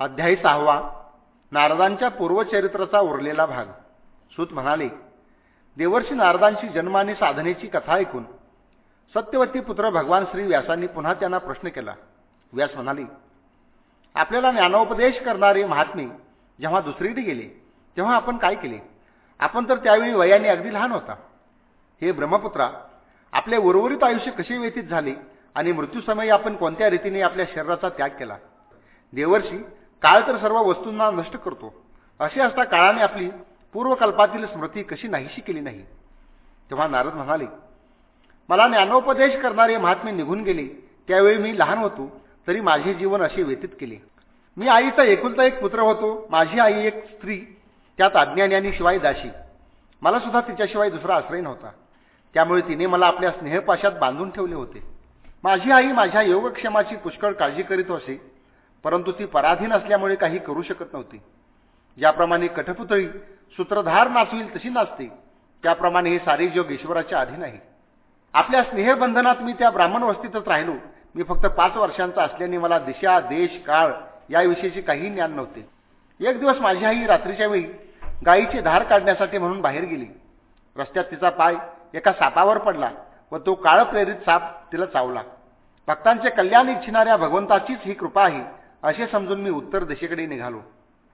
अध्यायी सहावा नारदांच्या पूर्वचरित्राचा उरलेला भाग. सूत म्हणाले देवर्षी नारदांची जन्म आणि साधनेची कथा ऐकून सत्यवती पुत्र भगवान श्री व्यासांनी पुन्हा त्यांना प्रश्न केला. व्यास म्हणाले आपल्याला ज्ञानोपदेश करणारे महात्मे जेव्हा दुसरीकडे गेले तेव्हा आपण काय केले? आपण तर त्यावेळी वयाने अगदी लहान होता. हे ब्रह्मपुत्रा आपले उर्वरित आयुष्य कसे व्यतीत झाले आणि मृत्यूसमयी आपण कोणत्या रीतीने आपल्या शरीराचा त्याग केला? देवर्षी काळ तर सर्व वस्तूंना नष्ट करतो. असे असता काळाने आपली पूर्वकल्पातील स्मृती कशी नाहीशी केली नाही? तेव्हा नारद म्हणाले मला ज्ञानोपदेश करणारे महात्मे निघून गेले. त्यावेळी मी लहान होतो तरी माझे जीवन असे व्यतीत केले. मी आईचा एकुलता एक पुत्र होतो. माझी आई एक स्त्री त्यात अज्ञानी आणि शिवाय दाशी मला सुद्धा तिच्याशिवाय दुसरा आश्रय नव्हता. त्यामुळे तिने मला आपल्या स्नेहपाशात बांधून ठेवले होते. माझी आई माझ्या योगक्षेमाची पुष्कळ काळजी करीत असे. परंतु ती पराधीन असल्यामुळे काही करू शकत नव्हती. ज्याप्रमाणे कठपुतळी सूत्रधार नाचविल तशी नाचते त्याप्रमाणे हे सारे जग ईश्वराच्या अधीन आहे आपल्या स्नेहबंधनात मी त्या ब्राह्मण वस्तीतच राहिलो. मी फक्त पाच वर्षांचा असल्याने मला दिशा देश काळ याविषयीचे काही ज्ञान नव्हते. एक दिवस माझी आई रात्रीच्या वेळी गायीची धार काढण्यासाठी म्हणून बाहेर गेली. रस्त्यात तिचा पाय एका सापावर पडला व तो काळ प्रेरित साप तिला चावला. भक्तांचे कल्याण इच्छिणाऱ्या भगवंताचीच ही कृपा आहे. असे समजून मी उत्तर दिशेकडे निघालो.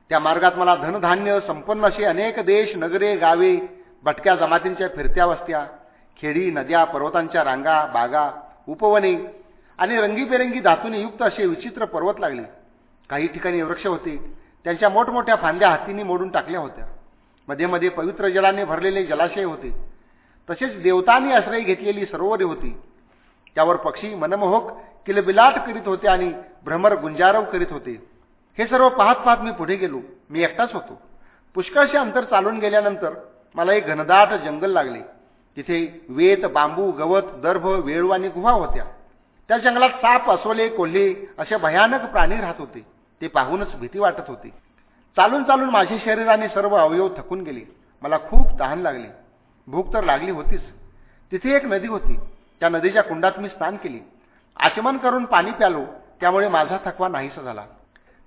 त्या मार्गात मला धनधान्य संपन्न असे अनेक देश नगरे गावे भटक्या जमातींच्या फिरत्या वस्त्या खेडी नद्या पर्वतांच्या रांगा बागा उपवने आणि रंगीबेरंगी धातूने युक्त असे विचित्र पर्वत लागले. काही ठिकाणी वृक्ष होते. त्यांच्या मोठमोठ्या फांद्या हातींनी मोडून टाकल्या होत्या. मध्ये मध्ये पवित्र जलाने भरलेले जलाशय होते. तसेच देवतांनी आश्रय घेतलेली सरोवरे होती. त्यावर पक्षी मनमोहक किलबिलाट करीत होते आणि भ्रमर गुंजारव करीत होते. हे सर्व पाहत पाहत मी पुढे गेलो. मी एकटाच होतो. पुष्कळशे अंतर चालून गेल्यानंतर मला एक घनदाट जंगल लागले. तिथे वेत बांबू गवत दर्भ वेळू आणि गुहा होत्या. त्या जंगलात साप असोले कोल्हे असे भयानक प्राणी राहत होते. ते पाहूनच भीती वाटत होती. चालून चालून माझे शरीर आणि सर्व अवयव थकून गेले. मला खूप तहान लागली. भूक तर लागली होतीच. तिथे एक नदी होती. त्या नदीच्या कुंडात मी स्नान केली. आचमन करून पाणी प्यालो त्यामुळे माझा थकवा नाहीसा झाला.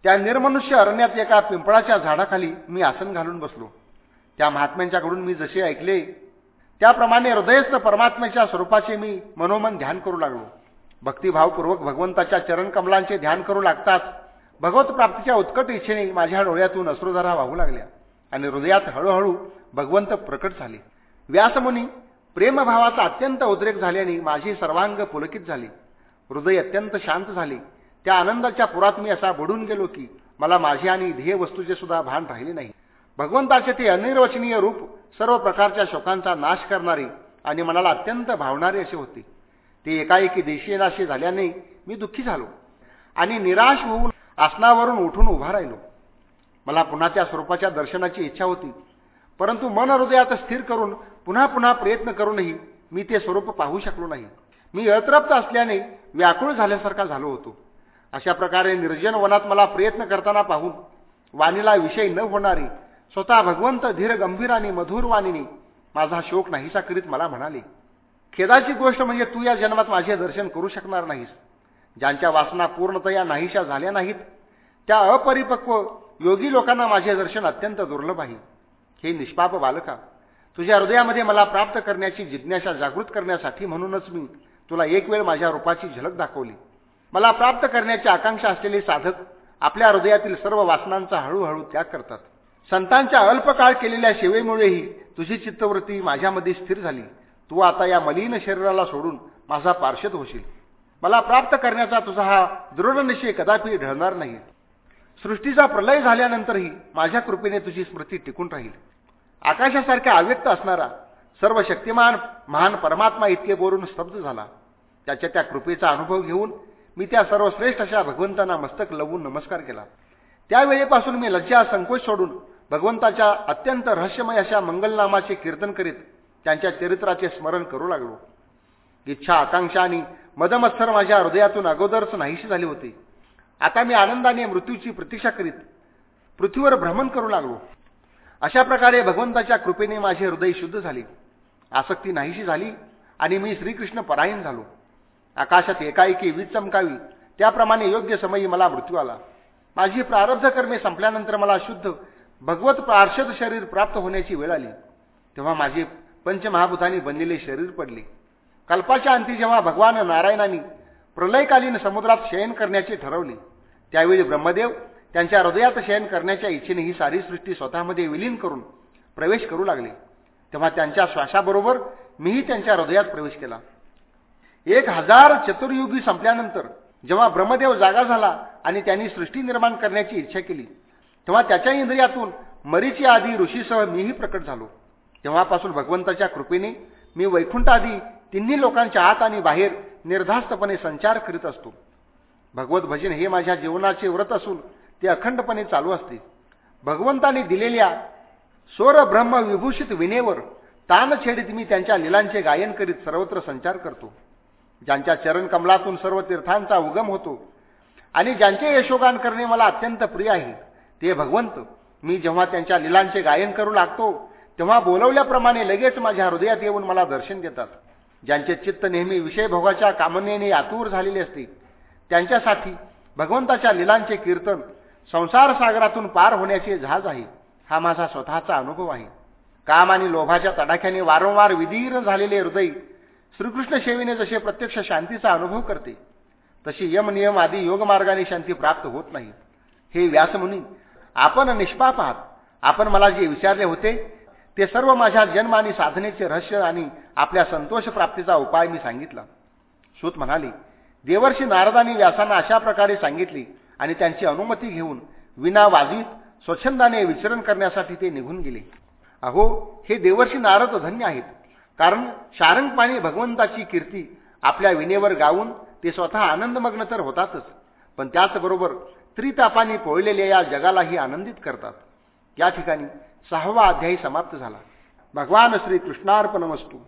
त्या निर्मनुष्य अरण्यात एका पिंपळाच्या झाडाखाली मी आसन घालून बसलो. त्या महात्म्यांच्याकडून मी जसे ऐकले त्याप्रमाणे हृदयस्थ परमात्म्याच्या स्वरूपाचे मी मनोमन ध्यान करू लागलो. भक्तिभावपूर्वक भगवंताच्या चरणकमलांचे ध्यान करू लागताच भगवत प्राप्तीच्या उत्कट इच्छेने माझ्या डोळ्यातून अश्रुधारा वाहू लागल्या आणि हृदयात हळूहळू भगवंत प्रकट झाले. व्यासमुनी प्रेमभावाचा अत्यंत उद्रेक झाल्याने माझी सर्वांग पुलकित झाली. हृदय अत्यंत शांत झाले. त्या आनंदाच्या पुरात मी असा बुडून गेलो की मला माझे आणि ध्येय वस्तूचे सुद्धा भान राहिले नाही. भगवंताचे ते अनिर्वचनीय रूप सर्व प्रकारच्या शोकांचा नाश करणारे आणि मनाला अत्यंत भावणारे असे होते. ते एकाएकी देशीनाशी झाल्याने मी दुःखी झालो आणि निराश होऊन आसनावरून उठून उभा राहिलो. मला पुन्हा त्या स्वरूपाच्या दर्शनाची इच्छा होती. परंतु मन हृदयात स्थिर करून पुन्हा पुन्हा प्रयत्न करूनही मी ते स्वरूप पाहू शकलो नाही. मी अतृप्त असल्याने व्याकुळ झाल्यासारखा झालो होतो. अशा प्रकारे निर्जन वनात मला प्रयत्न करताना पाहून वाणीला विषय न होणारी स्वतः भगवंत धीर गंभीर आणि मधुर वाणीने माझा शोक नाहीसा करीत मला म्हणाले खेदाची गोष्ट म्हणजे तू या जन्मात माझे दर्शन करू शकणार नाहीस. ज्यांच्या वासना पूर्णतया नाहीशा झाल्या नाहीत त्या अपरिपक्व योगी लोकांना माझे दर्शन अत्यंत दुर्लभ आहे. हे निष्पाप बालका तुझ्या हृदयामध्ये मला प्राप्त करण्याची जिज्ञासा जागृत करण्यासाठी म्हणूनच मी तुला एक वेळ माझ्या रूपाची झलक दाखवली. मला प्राप्त करण्याची आकांक्षा असलेले साधक आपल्या हृदयातील सर्व वासनांचा हळूहळू त्याग करतात. संतांच्या अल्पकाळ केलेल्या सेवेमुळेही तुझी चित्तवृत्ती माझ्यामध्ये स्थिर झाली. तू आता या मलिन शरीराला सोडून माझा पार्षद होशील. मला प्राप्त करण्याचा तुझा हा दृढ निश्चय कदापि ढळणार नाही. सृष्टीचा प्रलय झाल्यानंतरही माझ्या कृपेने तुझी स्मृती टिकून राहील. आकाशासारख्या अव्यक्त असणारा सर्व शक्तिमान महान परमात्मा इतके बोलून स्तब्ध झाला. त्याच्या त्या कृपेचा अनुभव घेऊन मी त्या सर्वश्रेष्ठ अशा भगवंतांना मस्तक लवून नमस्कार केला. त्यावेळेपासून मी लज्जा संकोच सोडून भगवंताच्या अत्यंत रहस्यमय अशा मंगलनामाचे कीर्तन करीत त्यांच्या चरित्राचे स्मरण करू लागलो. इच्छा आकांक्षा आणि मदमत्सर माझ्या हृदयातून अगोदरच नाहीशी झाली होती. आता मी आनंदाने मृत्यूची प्रतीक्षा करीत पृथ्वीवर भ्रमण करू लागलो. अशा प्रकारे भगवंताच्या कृपेने माझे हृदय शुद्ध झाले. आसक्ती नाहीशी झाली आणि मी श्रीकृष्ण परायण झालो. आकाशात एकाएकी वीज चमकावी त्याप्रमाणे योग्य समयी मला मृत्यू आला. माझी प्रारब्ध कर्मे संपल्यानंतर मला शुद्ध भगवत पार्षद शरीर प्राप्त होण्याची वेळ आली. तेव्हा माझे पंचमहाभूतांनी बनलेले शरीर पडले. कल्पाच्या अंती जेव्हा भगवान नारायणांनी प्रलयकालीन समुद्रात शयन करण्याचे ठरवले त्यावेळी ब्रह्मदेव त्यांच्या हृदयात शयन करण्याच्या इच्छेने ही सारी सृष्टी स्वतःमध्ये विलीन करून प्रवेश करू लागले. तेव्हा त्यांच्या श्वासाबरोबर मीही त्यांच्या हृदयात प्रवेश केला. एक हजार चतुर्युगी संपल्यानंतर जेव्हा ब्रह्मदेव जागा झाला आणि त्यांनी सृष्टी निर्माण करण्याची इच्छा केली तेव्हा त्याच्या इंद्रियातून मरीची आधी ऋषीसह मीही प्रकट झालो. तेव्हापासून भगवंताच्या कृपेने मी वैकुंठ आधी तिन्ही लोकांच्या आत आणि बाहेर निर्धास्तपणे संचार करीत असतो. भगवत भजन हे माझ्या जीवनाचे व्रत असून ते अखंडपणे चालू असते. भगवंताने दिलेल्या स्वर विभूषित विनेवर तानछेडीत मी त्यांच्या लिलांचे गायन करीत सर्वत्र संचार करतो. ज्यांच्या चरण कमलातून सर्व तीर्थांचा उगम होतो आणि ज्यांचे यशोगान करणे मला अत्यंत प्रिय आहे ते भगवंत मी जेव्हा त्यांच्या लिलांचे गायन करू लागतो तेव्हा बोलवल्याप्रमाणे लगेच माझ्या हृदयात येऊन मला दर्शन देतात. ज्यांचे चित्त नेहमी विषयभोगाच्या कामनेने आतूर झालेले असते त्यांच्यासाठी भगवंताच्या लिलांचे कीर्तन संसार सागरातून पार होण्याचे जहाज आहे हा माझा स्वतःचा अनुभव आहे. काम आणि लोभाच्या तडाख्याने वारंवार विधीर झालेले हृदय श्रीकृष्ण सेवेने जसे प्रत्यक्ष शांतीचा अनुभव करते तशी यम नियम आदी योगमार्गाने शांती प्राप्त होत नाही. हे व्यासमुनी आपण निष्पाप आहात. आपण मला जे विचारले होते ते सर्व माझ्या जन्म आणि साधनेचे रहस्य आणि आपल्या संतोष प्राप्तीचा उपाय मी सांगितला. सूत म्हणाले देवर्षी नारदांनी व्यासांना अशा प्रकारे सांगितले आणि त्यांची अनुमती घेऊन विना वाजवीत स्वच्छंदाने विचरण करण्यासाठी ते निघून गेले. अहो हे देवर्षी नारद धन्य आहेत. कारण शारंगपाणी भगवंताची कीर्ती आपल्या विनेवर गाऊन ते स्वतः आनंदमग्न तर होतातच. पण त्याचबरोबर त्रितापाने पोळलेल्या या जगालाही आनंदित करतात. या ठिकाणी सहावा अध्यायी समाप्त झाला. भगवान श्री कृष्णार्पण वस्तू